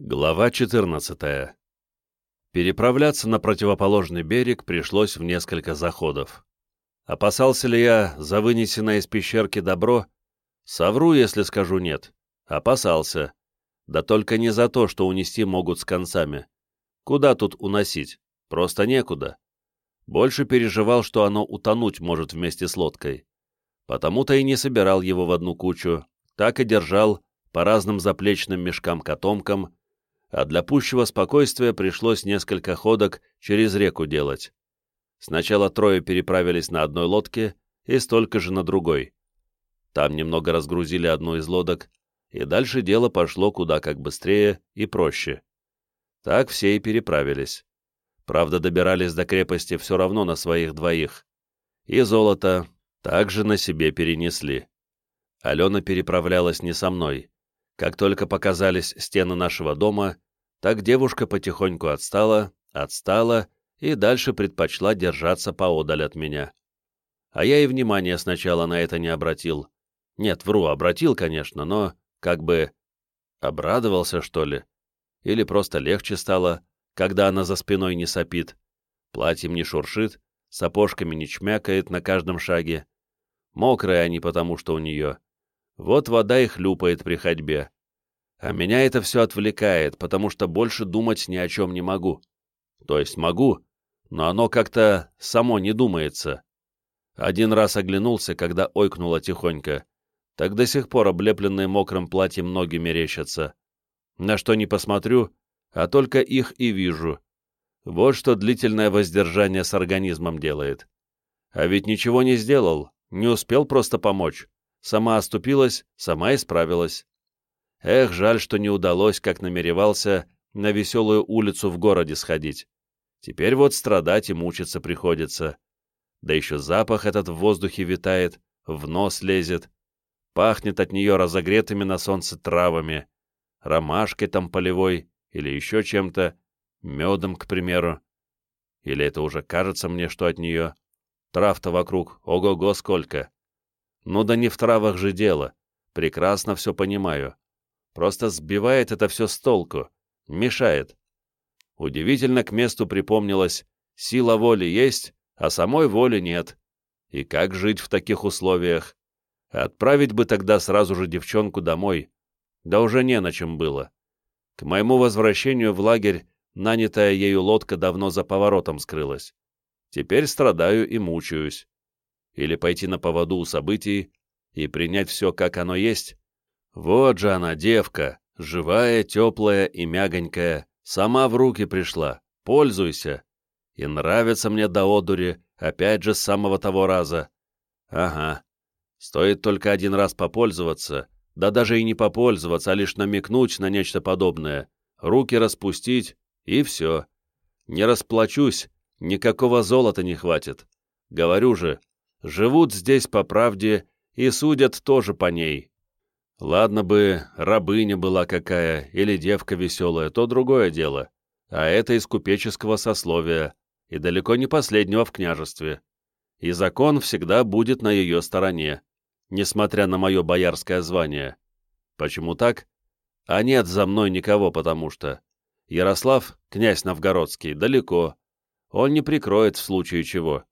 Глава 14. Переправляться на противоположный берег пришлось в несколько заходов. Опасался ли я за вынесенное из пещерки добро? Совру, если скажу нет. Опасался. Да только не за то, что унести могут с концами. Куда тут уносить? Просто некуда. Больше переживал, что оно утонуть может вместе с лодкой. Потому-то и не собирал его в одну кучу, так и держал по разным заплечным мешкам-котомкам, а для пущего спокойствия пришлось несколько ходок через реку делать. Сначала трое переправились на одной лодке и столько же на другой. Там немного разгрузили одну из лодок, и дальше дело пошло куда как быстрее и проще. Так все и переправились. Правда, добирались до крепости все равно на своих двоих. И золото также на себе перенесли. Алена переправлялась не со мной. Как только показались стены нашего дома, так девушка потихоньку отстала, отстала и дальше предпочла держаться поодаль от меня. А я и внимания сначала на это не обратил. Нет, вру, обратил, конечно, но как бы обрадовался, что ли. Или просто легче стало, когда она за спиной не сопит, платьем не шуршит, сапожками не чмякает на каждом шаге. Мокрые они, потому что у нее. Вот вода и хлюпает при ходьбе. А меня это все отвлекает, потому что больше думать ни о чем не могу. То есть могу, но оно как-то само не думается. Один раз оглянулся, когда ойкнуло тихонько. Так до сих пор облепленные мокрым платьем ноги мерещатся. На что не посмотрю, а только их и вижу. Вот что длительное воздержание с организмом делает. А ведь ничего не сделал, не успел просто помочь. Сама оступилась, сама исправилась. Эх, жаль, что не удалось, как намеревался, на веселую улицу в городе сходить. Теперь вот страдать и мучиться приходится. Да еще запах этот в воздухе витает, в нос лезет. Пахнет от нее разогретыми на солнце травами, ромашкой там полевой или еще чем-то, медом, к примеру. Или это уже кажется мне, что от нее? Трав-то вокруг, ого-го сколько! Ну да не в травах же дело, прекрасно все понимаю. Просто сбивает это все с толку, мешает. Удивительно к месту припомнилось, сила воли есть, а самой воли нет. И как жить в таких условиях? Отправить бы тогда сразу же девчонку домой. Да уже не на чем было. К моему возвращению в лагерь нанятая ею лодка давно за поворотом скрылась. Теперь страдаю и мучаюсь. Или пойти на поводу у событий и принять все, как оно есть. Вот же она, девка, живая, теплая и мягонькая, сама в руки пришла, пользуйся. И нравится мне до одури, опять же с самого того раза. Ага, стоит только один раз попользоваться, да даже и не попользоваться, а лишь намекнуть на нечто подобное, руки распустить, и все. Не расплачусь, никакого золота не хватит. Говорю же, живут здесь по правде и судят тоже по ней. Ладно бы, рабыня была какая, или девка веселая, то другое дело. А это из купеческого сословия, и далеко не последнего в княжестве. И закон всегда будет на ее стороне несмотря на мое боярское звание. Почему так? А нет за мной никого, потому что... Ярослав, князь новгородский, далеко. Он не прикроет в случае чего.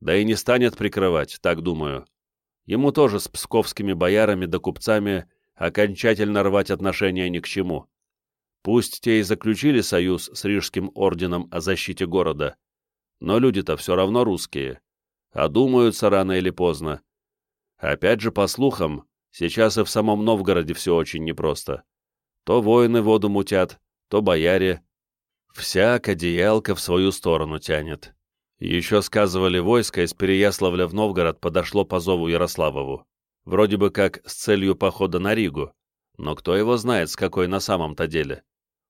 Да и не станет прикрывать, так думаю. Ему тоже с псковскими боярами да купцами окончательно рвать отношения ни к чему. Пусть те и заключили союз с Рижским орденом о защите города, но люди-то все равно русские, а думаются рано или поздно, Опять же, по слухам, сейчас и в самом Новгороде все очень непросто. То воины воду мутят, то бояре. Вся одеялка в свою сторону тянет. Еще сказывали, войско из Переяславля в Новгород подошло по зову Ярославову. Вроде бы как с целью похода на Ригу. Но кто его знает, с какой на самом-то деле.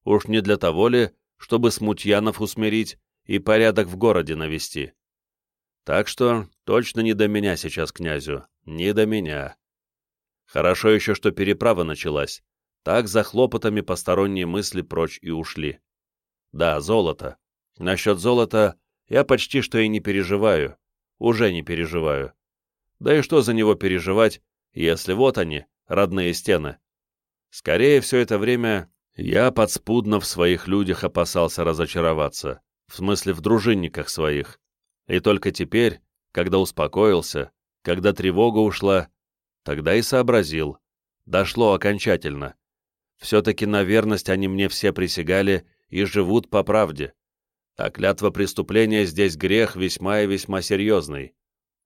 Уж не для того ли, чтобы смутьянов усмирить и порядок в городе навести. Так что точно не до меня сейчас князю. Не до меня. Хорошо еще, что переправа началась. Так за хлопотами посторонние мысли прочь и ушли. Да, золото. Насчет золота я почти что и не переживаю. Уже не переживаю. Да и что за него переживать, если вот они, родные стены? Скорее, все это время Я подспудно в своих людях опасался разочароваться, в смысле в дружинниках своих. И только теперь, когда успокоился, когда тревога ушла, тогда и сообразил. Дошло окончательно. Все-таки на верность они мне все присягали и живут по правде. А клятва преступления здесь грех весьма и весьма серьезный.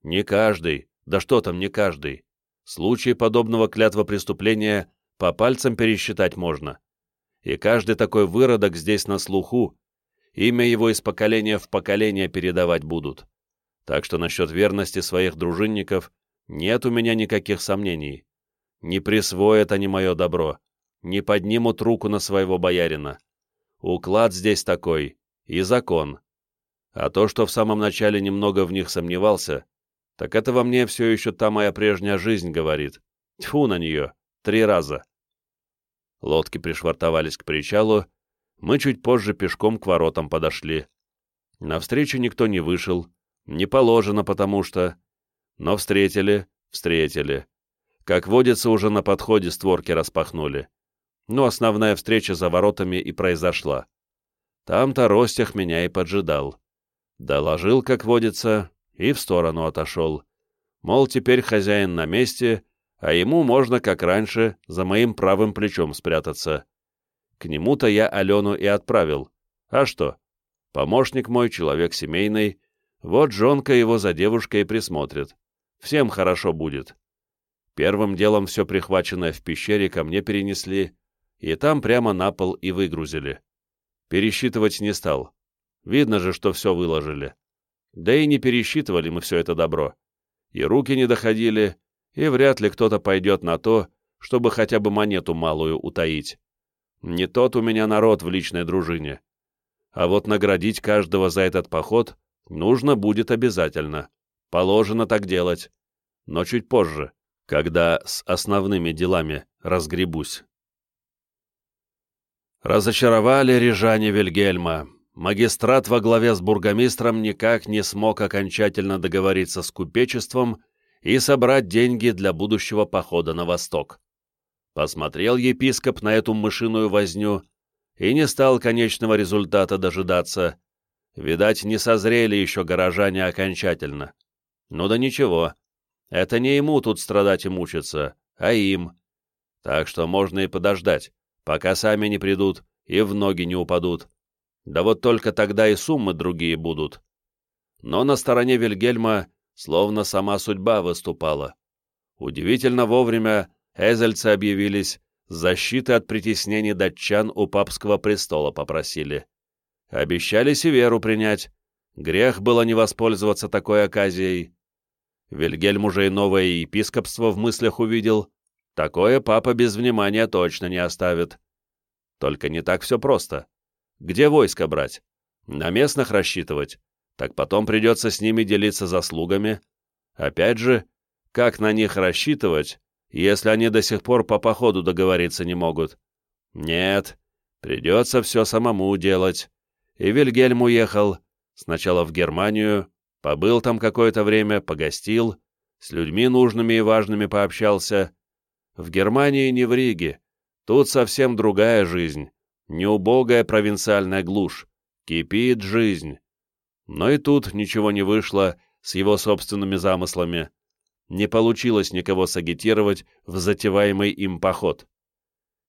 Не каждый, да что там не каждый. Случаи подобного клятва преступления по пальцам пересчитать можно. И каждый такой выродок здесь на слуху, имя его из поколения в поколение передавать будут. Так что насчет верности своих дружинников нет у меня никаких сомнений. Не присвоят они мое добро, не поднимут руку на своего боярина. Уклад здесь такой, и закон. А то, что в самом начале немного в них сомневался, так это во мне все еще та моя прежняя жизнь говорит. Тьфу на нее, три раза. Лодки пришвартовались к причалу, мы чуть позже пешком к воротам подошли. Навстречу никто не вышел, не положено потому что... Но встретили, встретили. Как водится, уже на подходе створки распахнули. Но основная встреча за воротами и произошла. Там-то Ростях меня и поджидал. Доложил, как водится, и в сторону отошел. Мол, теперь хозяин на месте, а ему можно, как раньше, за моим правым плечом спрятаться. К нему-то я Алену и отправил. А что? Помощник мой, человек семейный, вот жонка его за девушкой присмотрит. Всем хорошо будет. Первым делом все прихваченное в пещере ко мне перенесли, и там прямо на пол и выгрузили. Пересчитывать не стал. Видно же, что все выложили. Да и не пересчитывали мы все это добро. И руки не доходили, и вряд ли кто-то пойдет на то, чтобы хотя бы монету малую утаить. Не тот у меня народ в личной дружине. А вот наградить каждого за этот поход нужно будет обязательно. Положено так делать. Но чуть позже, когда с основными делами разгребусь. Разочаровали рижане Вильгельма. Магистрат во главе с бургомистром никак не смог окончательно договориться с купечеством и собрать деньги для будущего похода на восток. Посмотрел епископ на эту мышиную возню и не стал конечного результата дожидаться. Видать, не созрели еще горожане окончательно. Ну да ничего, это не ему тут страдать и мучиться, а им. Так что можно и подождать, пока сами не придут и в ноги не упадут. Да вот только тогда и суммы другие будут. Но на стороне Вильгельма словно сама судьба выступала. Удивительно вовремя эзельцы объявились, защиты от притеснений датчан у папского престола попросили. Обещали Северу принять. Грех было не воспользоваться такой оказией. Вильгельм уже и новое епископство в мыслях увидел. Такое папа без внимания точно не оставит. Только не так все просто. Где войско брать? На местных рассчитывать? так потом придется с ними делиться заслугами. Опять же, как на них рассчитывать, если они до сих пор по походу договориться не могут? Нет, придется все самому делать. И Вильгельм уехал, сначала в Германию, побыл там какое-то время, погостил, с людьми нужными и важными пообщался. В Германии не в Риге, тут совсем другая жизнь, не убогая провинциальная глушь, кипит жизнь. Но и тут ничего не вышло с его собственными замыслами. Не получилось никого сагитировать в затеваемый им поход.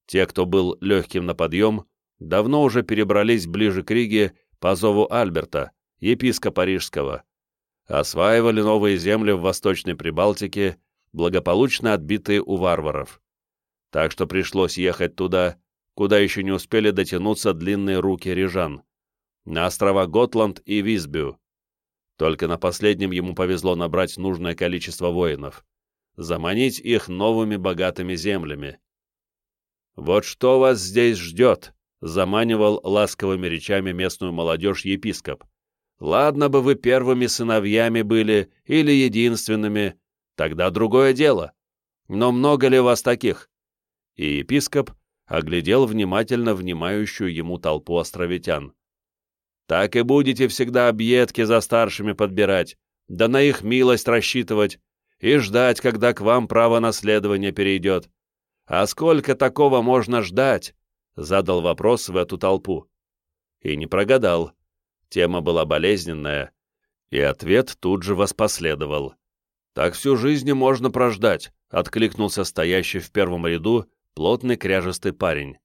Те, кто был легким на подъем, давно уже перебрались ближе к Риге по зову Альберта, епископа Рижского. Осваивали новые земли в Восточной Прибалтике, благополучно отбитые у варваров. Так что пришлось ехать туда, куда еще не успели дотянуться длинные руки рижан на острова Готланд и Висбю. Только на последнем ему повезло набрать нужное количество воинов, заманить их новыми богатыми землями. «Вот что вас здесь ждет», — заманивал ласковыми речами местную молодежь епископ. «Ладно бы вы первыми сыновьями были или единственными, тогда другое дело. Но много ли вас таких?» И епископ оглядел внимательно внимающую ему толпу островитян. Так и будете всегда объедки за старшими подбирать, да на их милость рассчитывать и ждать, когда к вам право наследования перейдет. А сколько такого можно ждать? Задал вопрос в эту толпу. И не прогадал. Тема была болезненная, и ответ тут же воспоследовал. «Так всю жизнь можно прождать», — откликнулся стоящий в первом ряду плотный кряжестый парень.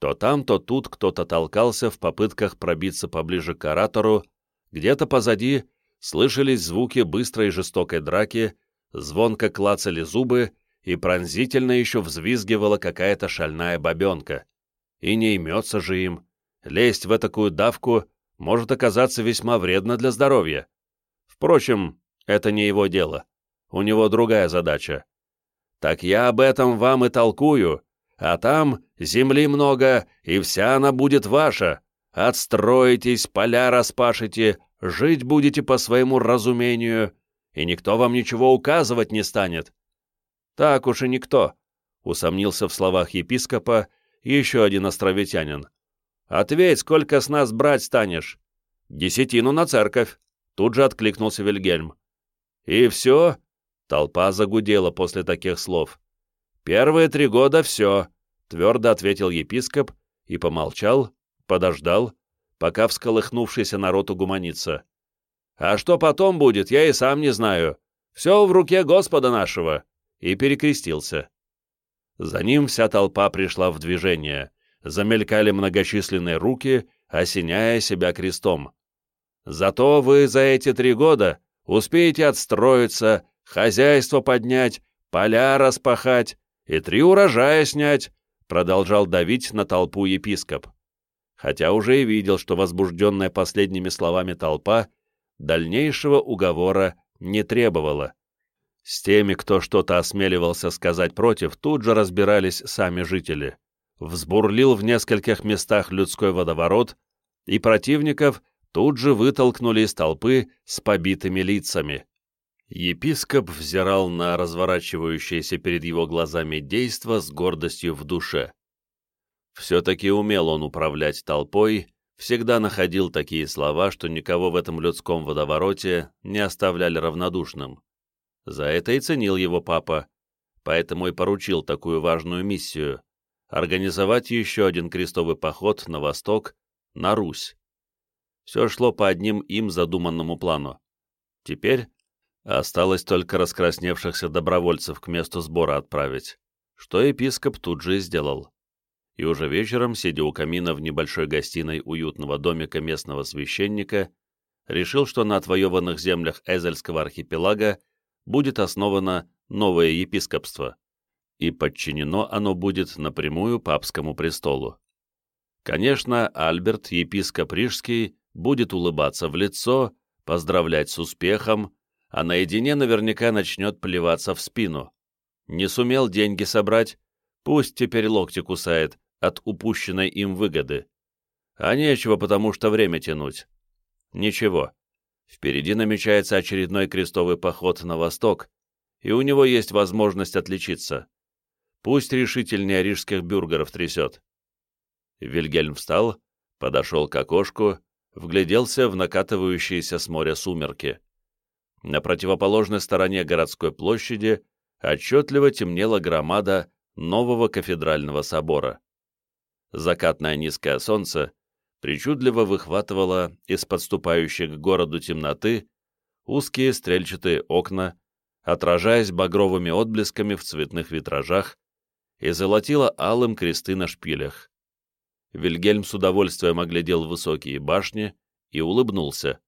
То там, то тут кто-то толкался в попытках пробиться поближе к оратору, где-то позади слышались звуки быстрой и жестокой драки, звонко клацали зубы и пронзительно еще взвизгивала какая-то шальная бабенка. И не имется же им. Лезть в такую давку может оказаться весьма вредно для здоровья. Впрочем, это не его дело. У него другая задача. Так я об этом вам и толкую, а там земли много, и вся она будет ваша. Отстроитесь, поля распашете, жить будете по своему разумению, и никто вам ничего указывать не станет. Так уж и никто, — усомнился в словах епископа еще один островитянин. Ответь, сколько с нас брать станешь? Десятину на церковь, — тут же откликнулся Вильгельм. И все? Толпа загудела после таких слов. Первые три года все, — твердо ответил епископ и помолчал, подождал, пока всколыхнувшийся народ угуманится. А что потом будет, я и сам не знаю. Все в руке Господа нашего!» И перекрестился. За ним вся толпа пришла в движение. Замелькали многочисленные руки, осеняя себя крестом. «Зато вы за эти три года успеете отстроиться, хозяйство поднять, поля распахать и три урожая снять», продолжал давить на толпу епископ. Хотя уже и видел, что возбужденная последними словами толпа дальнейшего уговора не требовало. С теми, кто что-то осмеливался сказать против, тут же разбирались сами жители. Взбурлил в нескольких местах людской водоворот, и противников тут же вытолкнули из толпы с побитыми лицами. Епископ взирал на разворачивающееся перед его глазами действо с гордостью в душе. Все-таки умел он управлять толпой всегда находил такие слова, что никого в этом людском водовороте не оставляли равнодушным. За это и ценил его папа, поэтому и поручил такую важную миссию — организовать еще один крестовый поход на восток, на Русь. Все шло по одним им задуманному плану. Теперь осталось только раскрасневшихся добровольцев к месту сбора отправить, что епископ тут же и сделал и уже вечером, сидя у камина в небольшой гостиной уютного домика местного священника, решил, что на отвоеванных землях Эзельского архипелага будет основано новое епископство, и подчинено оно будет напрямую папскому престолу. Конечно, Альберт, епископ Рижский, будет улыбаться в лицо, поздравлять с успехом, а наедине наверняка начнет плеваться в спину. Не сумел деньги собрать, пусть теперь локти кусает, от упущенной им выгоды. А нечего, потому что время тянуть. Ничего. Впереди намечается очередной крестовый поход на восток, и у него есть возможность отличиться. Пусть решительнее рижских бюргеров трясет. Вильгельм встал, подошел к окошку, вгляделся в накатывающиеся с моря сумерки. На противоположной стороне городской площади отчетливо темнела громада нового кафедрального собора закатное низкое солнце причудливо выхватывало из подступающей к городу темноты узкие стрельчатые окна, отражаясь багровыми отблесками в цветных витражах, и золотило алым кресты на шпилях. Вильгельм с удовольствием оглядел высокие башни и улыбнулся.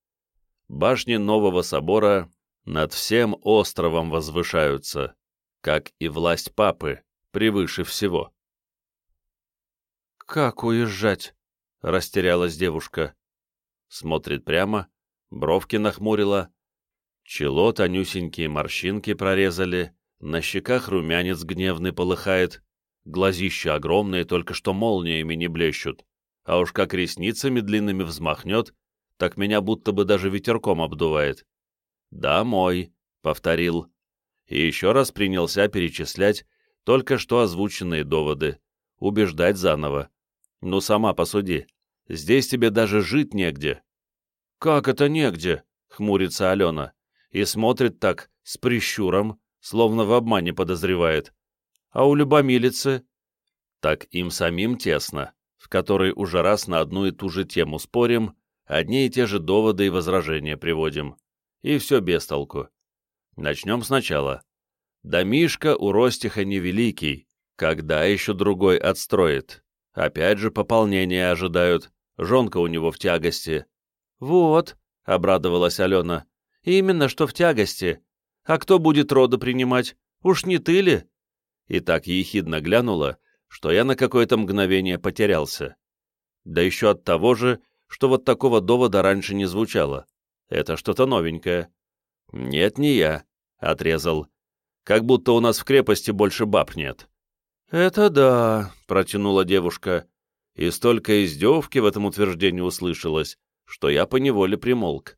Башни нового собора над всем островом возвышаются, как и власть папы, превыше всего. «Как уезжать?» — растерялась девушка. Смотрит прямо, бровки нахмурила, чело тонюсенькие морщинки прорезали, на щеках румянец гневный полыхает, глазища огромные, только что молниями не блещут, а уж как ресницами длинными взмахнет, так меня будто бы даже ветерком обдувает. «Да, мой», — повторил, и еще раз принялся перечислять только что озвученные доводы, убеждать заново. Ну, сама посуди. Здесь тебе даже жить негде. Как это негде? Хмурится Алена. И смотрит так, с прищуром, словно в обмане подозревает. А у любомилицы? Так им самим тесно, в которой уже раз на одну и ту же тему спорим, одни и те же доводы и возражения приводим. И все без толку. Начнем сначала. Домишка у Ростиха невеликий, когда еще другой отстроит? Опять же пополнение ожидают, жонка у него в тягости. «Вот», — обрадовалась Алена, — «именно что в тягости. А кто будет роды принимать? Уж не ты ли?» И так ехидно глянула, что я на какое-то мгновение потерялся. Да еще от того же, что вот такого довода раньше не звучало. Это что-то новенькое. «Нет, не я», — отрезал. «Как будто у нас в крепости больше баб нет». «Это да», — протянула девушка, и столько издевки в этом утверждении услышалось, что я поневоле примолк.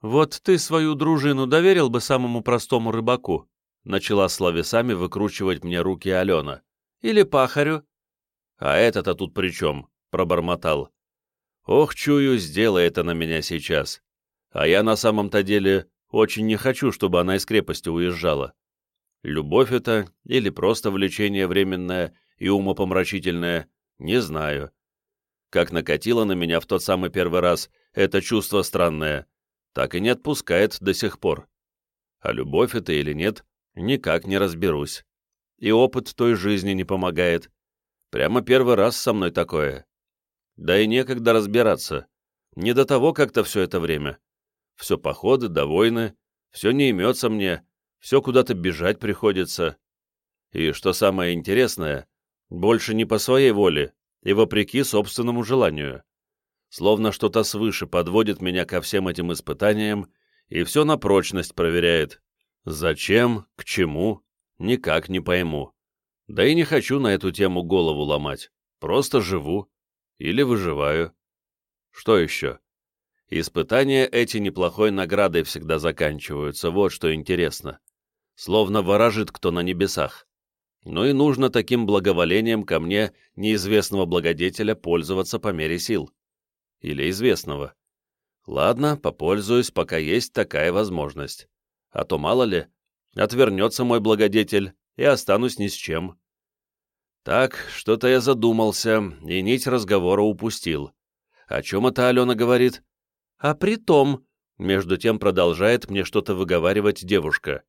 «Вот ты свою дружину доверил бы самому простому рыбаку?» Начала словесами выкручивать мне руки Алена. «Или пахарю?» «А это-то тут при чем?» — пробормотал. «Ох, чую, сделай это на меня сейчас. А я на самом-то деле очень не хочу, чтобы она из крепости уезжала. Любовь это или просто влечение временное и умопомрачительное, не знаю. Как накатило на меня в тот самый первый раз это чувство странное, так и не отпускает до сих пор. А любовь это или нет, никак не разберусь. И опыт той жизни не помогает. Прямо первый раз со мной такое. Да и некогда разбираться. Не до того как-то все это время. Все походы да войны, все не имется мне, все куда-то бежать приходится. И, что самое интересное, больше не по своей воле и вопреки собственному желанию. Словно что-то свыше подводит меня ко всем этим испытаниям и все на прочность проверяет. Зачем, к чему, никак не пойму. Да и не хочу на эту тему голову ломать. Просто живу. Или выживаю. Что еще? Испытания эти неплохой наградой всегда заканчиваются, вот что интересно словно ворожит кто на небесах. Но и нужно таким благоволением ко мне неизвестного благодетеля пользоваться по мере сил. Или известного. Ладно, попользуюсь, пока есть такая возможность. А то, мало ли, отвернется мой благодетель, и останусь ни с чем. Так, что-то я задумался, и нить разговора упустил. О чем это Алена говорит? А при том, между тем продолжает мне что-то выговаривать девушка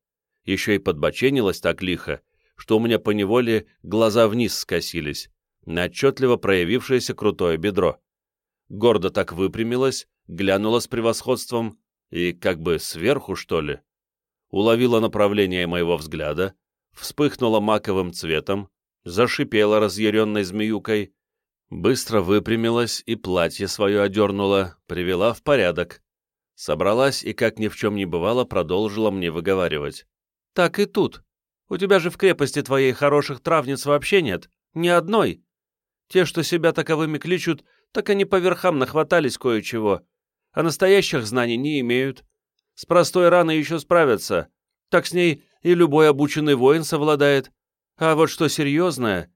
еще и подбоченилась так лихо, что у меня поневоле глаза вниз скосились, на отчетливо проявившееся крутое бедро. Гордо так выпрямилась, глянула с превосходством и как бы сверху, что ли. Уловила направление моего взгляда, вспыхнула маковым цветом, зашипела разъяренной змеюкой, быстро выпрямилась и платье свое одернула, привела в порядок. Собралась и, как ни в чем не бывало, продолжила мне выговаривать. Так и тут. У тебя же в крепости твоей хороших травниц вообще нет. Ни одной. Те, что себя таковыми кличут, так они по верхам нахватались кое-чего, а настоящих знаний не имеют. С простой раной еще справятся. Так с ней и любой обученный воин совладает. А вот что серьезное,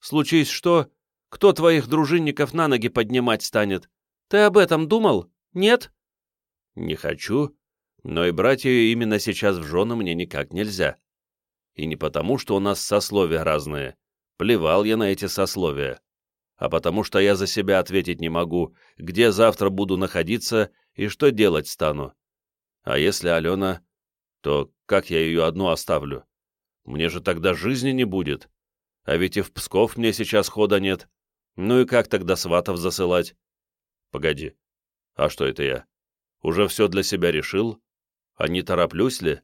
случись что, кто твоих дружинников на ноги поднимать станет? Ты об этом думал? Нет? Не хочу, но и брать ее именно сейчас в жены мне никак нельзя. И не потому, что у нас сословия разные. Плевал я на эти сословия. А потому что я за себя ответить не могу, где завтра буду находиться и что делать стану. А если Алена, то как я ее одну оставлю? Мне же тогда жизни не будет. А ведь и в Псков мне сейчас хода нет. Ну и как тогда сватов засылать? Погоди. А что это я? Уже все для себя решил? А не тороплюсь ли?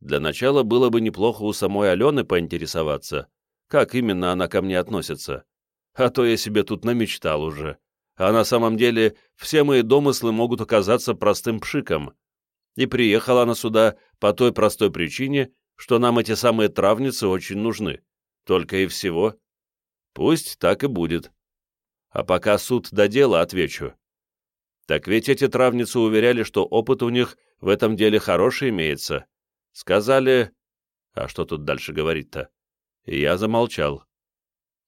Для начала было бы неплохо у самой Алены поинтересоваться, как именно она ко мне относится. А то я себе тут намечтал уже. А на самом деле все мои домыслы могут оказаться простым пшиком. И приехала она сюда по той простой причине, что нам эти самые травницы очень нужны. Только и всего. Пусть так и будет. А пока суд до дела отвечу. Так ведь эти травницы уверяли, что опыт у них в этом деле хороший имеется. Сказали... А что тут дальше говорить-то? И я замолчал.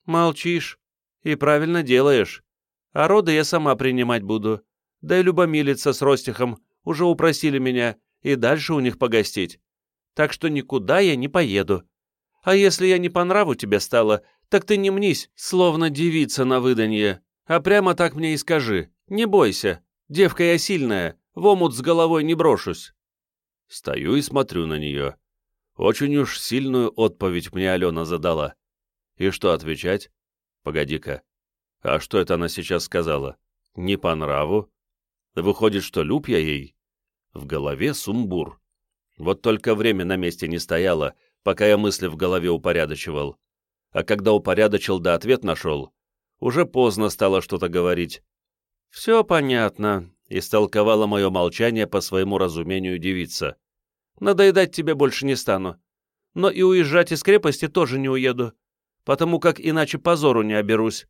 Молчишь. И правильно делаешь. А роды я сама принимать буду. Да и любомилица с Ростихом уже упросили меня и дальше у них погостить. Так что никуда я не поеду. А если я не по нраву тебе стала, Так ты не мнись, словно девица на выданье, а прямо так мне и скажи. Не бойся, девка я сильная, в омут с головой не брошусь. Стою и смотрю на нее. Очень уж сильную отповедь мне Алена задала. И что отвечать? Погоди-ка. А что это она сейчас сказала? Не по нраву? Выходит, что люб я ей? В голове сумбур. Вот только время на месте не стояло, пока я мысли в голове упорядочивал. А когда упорядочил да ответ нашел, уже поздно стало что-то говорить. «Все понятно», — истолковала мое молчание по своему разумению девица. «Надоедать тебе больше не стану. Но и уезжать из крепости тоже не уеду, потому как иначе позору не оберусь.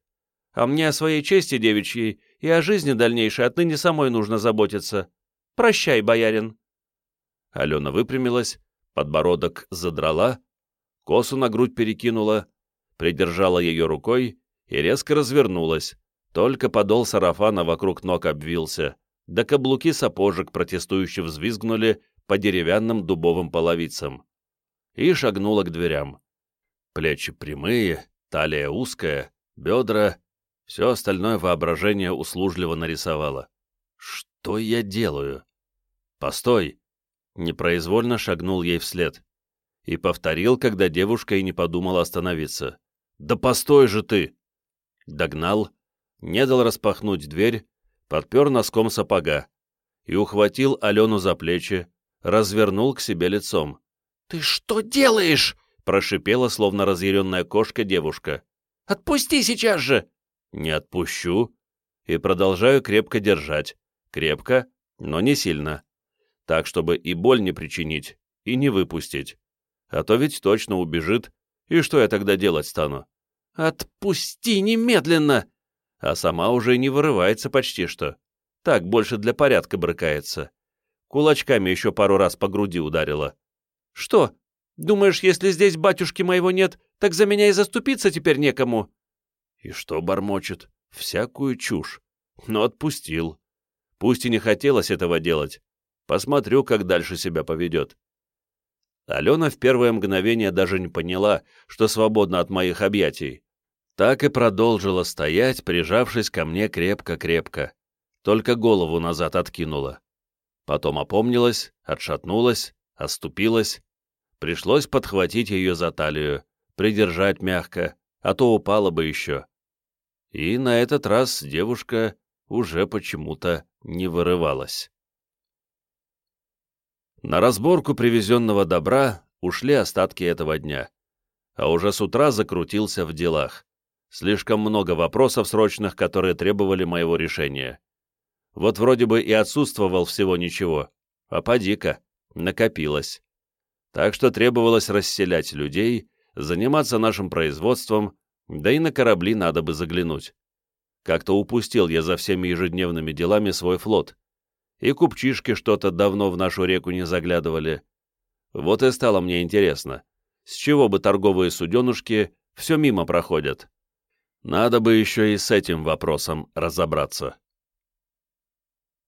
А мне о своей чести девичьей и о жизни дальнейшей отныне самой нужно заботиться. Прощай, боярин». Алена выпрямилась, подбородок задрала, косу на грудь перекинула, придержала ее рукой и резко развернулась, только подол сарафана вокруг ног обвился, да каблуки сапожек протестующе взвизгнули по деревянным дубовым половицам. И шагнула к дверям. Плечи прямые, талия узкая, бедра, все остальное воображение услужливо нарисовало. Что я делаю? Постой! Непроизвольно шагнул ей вслед. И повторил, когда девушка и не подумала остановиться. «Да постой же ты!» Догнал, не дал распахнуть дверь, подпер носком сапога и ухватил Алену за плечи, развернул к себе лицом. «Ты что делаешь?» — прошипела, словно разъяренная кошка девушка. «Отпусти сейчас же!» «Не отпущу!» И продолжаю крепко держать. Крепко, но не сильно. Так, чтобы и боль не причинить, и не выпустить. А то ведь точно убежит, и что я тогда делать стану? «Отпусти немедленно!» а сама уже не вырывается почти что. Так, больше для порядка брыкается. Кулачками еще пару раз по груди ударила. «Что? Думаешь, если здесь батюшки моего нет, так за меня и заступиться теперь некому?» И что бормочет? Всякую чушь. Но отпустил. Пусть и не хотелось этого делать. Посмотрю, как дальше себя поведет. Алена в первое мгновение даже не поняла, что свободна от моих объятий так и продолжила стоять, прижавшись ко мне крепко-крепко. Только голову назад откинула. Потом опомнилась, отшатнулась, оступилась. Пришлось подхватить ее за талию, придержать мягко, а то упала бы еще. И на этот раз девушка уже почему-то не вырывалась. На разборку привезенного добра ушли остатки этого дня, а уже с утра закрутился в делах. Слишком много вопросов срочных, которые требовали моего решения. Вот вроде бы и отсутствовал всего ничего, а поди-ка, накопилось. Так что требовалось расселять людей, заниматься нашим производством, да и на корабли надо бы заглянуть. Как-то упустил я за всеми ежедневными делами свой флот. И купчишки что-то давно в нашу реку не заглядывали. Вот и стало мне интересно, с чего бы торговые суденушки все мимо проходят. Надо бы еще и с этим вопросом разобраться.